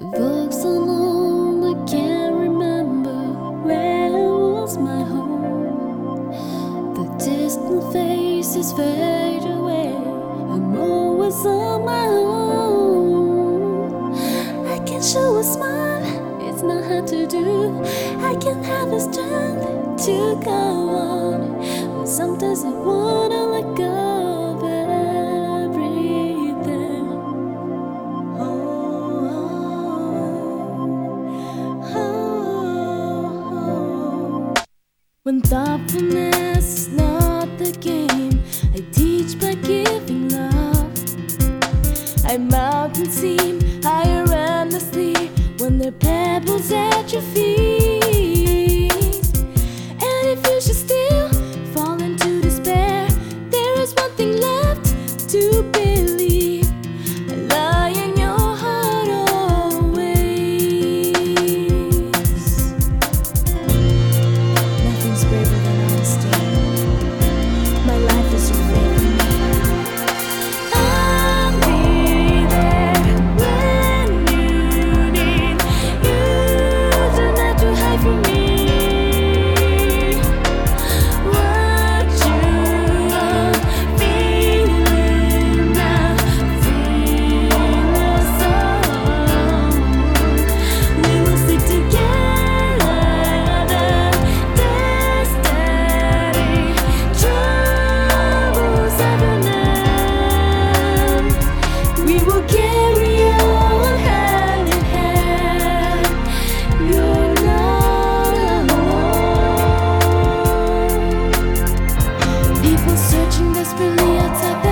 walk so long, I can't remember where was my home. The distant faces fade away. I'm always on my own. I can show a smile, it's not hard to do. I can have the strength to go on. But sometimes I wanna let go thoughtfulness is not the game. I teach by giving love. I mountain seem higher endlessly When there are pebbles at your feet. And if you should stay Despre viața pe